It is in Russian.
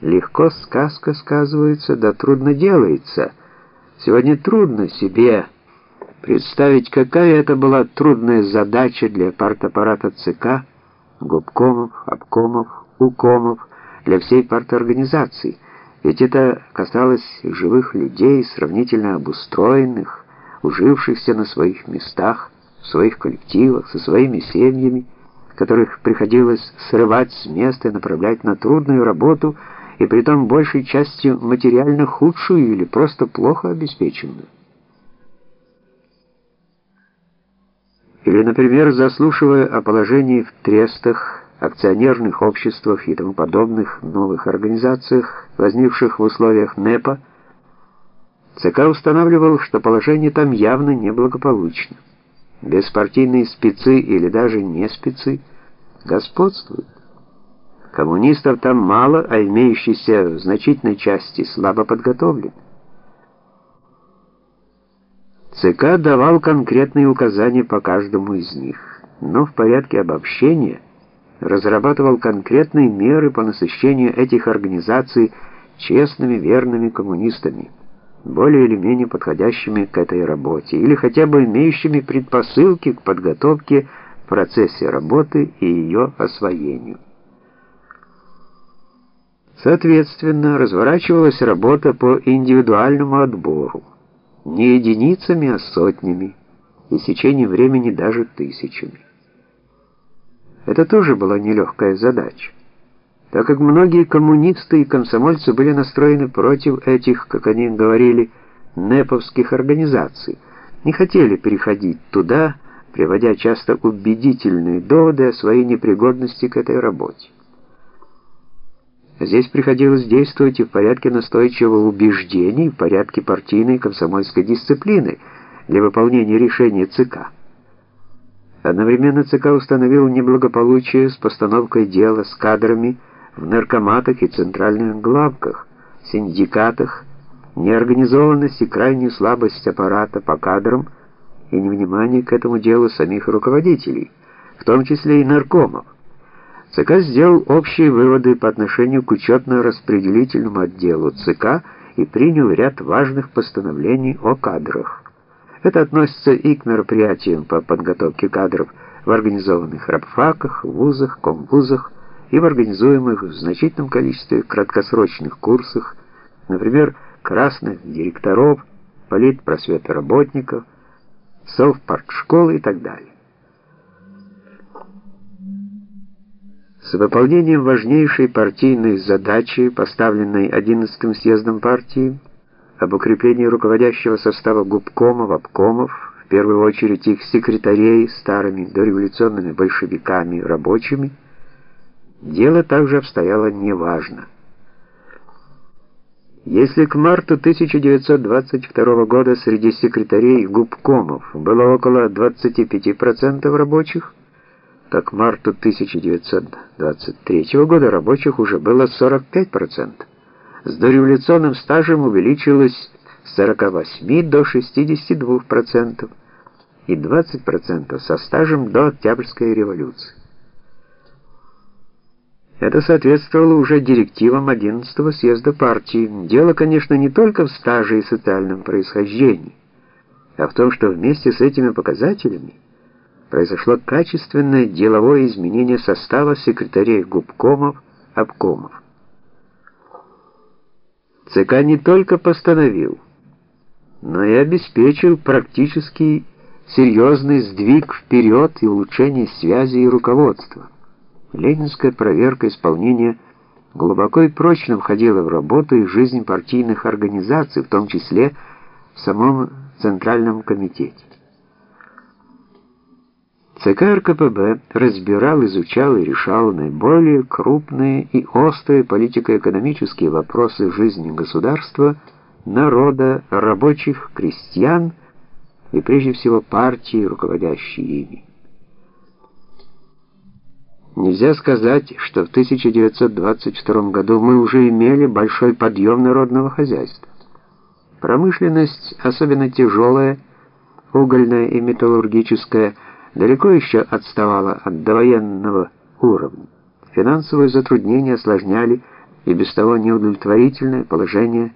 Легко сказка сказывается, да трудно делается. Сегодня трудно себе представить, какая это была трудная задача для партаппарата ЦК, губкомов, обкомов, укомов, для всей парторганизации. Ведь это касалось живых людей, сравнительно обустроенных, ужившихся на своих местах, в своих коллективах, со своими семьями, которых приходилось срывать с места и направлять на трудную работу, и притом большей частью материально худшую или просто плохо обеспеченную. Или, например, заслушивая о положении в трестах, акционерных обществах и тому подобных новых организациях, возникших в условиях НЭПа, ЦК устанавливал, что положение там явно неблагополучно. Беспартийные спецы или даже не спецы господствуют. Коммунистов там мало, а имеющиеся в значительной части слабо подготовлены. ЦК давал конкретные указания по каждому из них, но в порядке обобщения разрабатывал конкретные меры по насыщению этих организаций честными, верными коммунистами, более или менее подходящими к этой работе, или хотя бы имеющими предпосылки к подготовке в процессе работы и ее освоению. Соответственно, разворачивалась работа по индивидуальному отбору, не единицами, а сотнями, и в течение времени даже тысячами. Это тоже была нелегкая задача, так как многие коммунисты и комсомольцы были настроены против этих, как они говорили, неповских организаций, не хотели переходить туда, приводя часто убедительные доводы о своей непригодности к этой работе. Здесь приходилось действовать и в порядке настойчивого убеждения, и в порядке партийной комсомольской дисциплины для выполнения решения ЦК. Одновременно ЦК установил неблагополучие с постановкой дела с кадрами в наркоматах и центральных главках, синдикатах, неорганизованность и крайнюю слабость аппарата по кадрам и невнимание к этому делу самих руководителей, в том числе и наркомов. ЦК сделал общие выводы по отношению к учетно-распределительному отделу ЦК и принял ряд важных постановлений о кадрах. Это относится и к мероприятиям по подготовке кадров в организованных рабфаках, вузах, комвузах и в организуемых в значительном количестве краткосрочных курсах, например, красных директоров, политпросвета работников, совпартшколы и так далее. С выполнением важнейшей партийной задачи, поставленной 11-м съездом партии, об укреплении руководящего состава губкомов, обкомов, в первую очередь их секретарей, старыми дореволюционными большевиками, рабочими, дело также обстояло неважно. Если к марту 1922 года среди секретарей губкомов было около 25% рабочих, то к марту 1923 года рабочих уже было 45% с дореволюционным стажем увеличилось с 48 до 62% и 20% со стажем до Октябрьской революции. Это соответствовало уже директивам 11-го съезда партии. Дело, конечно, не только в стаже и социальном происхождении, а в том, что вместе с этими показателями произошло качественное деловое изменение состава секретарей губкомов, обкомов. ЦК не только постановил, но и обеспечил практически серьезный сдвиг вперед и улучшение связи и руководства. Ленинская проверка исполнения глубоко и прочно входила в работу и жизнь партийных организаций, в том числе в самом Центральном комитете. ЦК РКПБ разбирал, изучал и решал наиболее крупные и острые политико-экономические вопросы жизни государства, народа, рабочих, крестьян и прежде всего партии, руководящие ими. Нельзя сказать, что в 1922 году мы уже имели большой подъем народного хозяйства. Промышленность, особенно тяжелая, угольная и металлургическая, далеко еще отставала от довоенного уровня. Финансовые затруднения осложняли и без того неудовлетворительное положение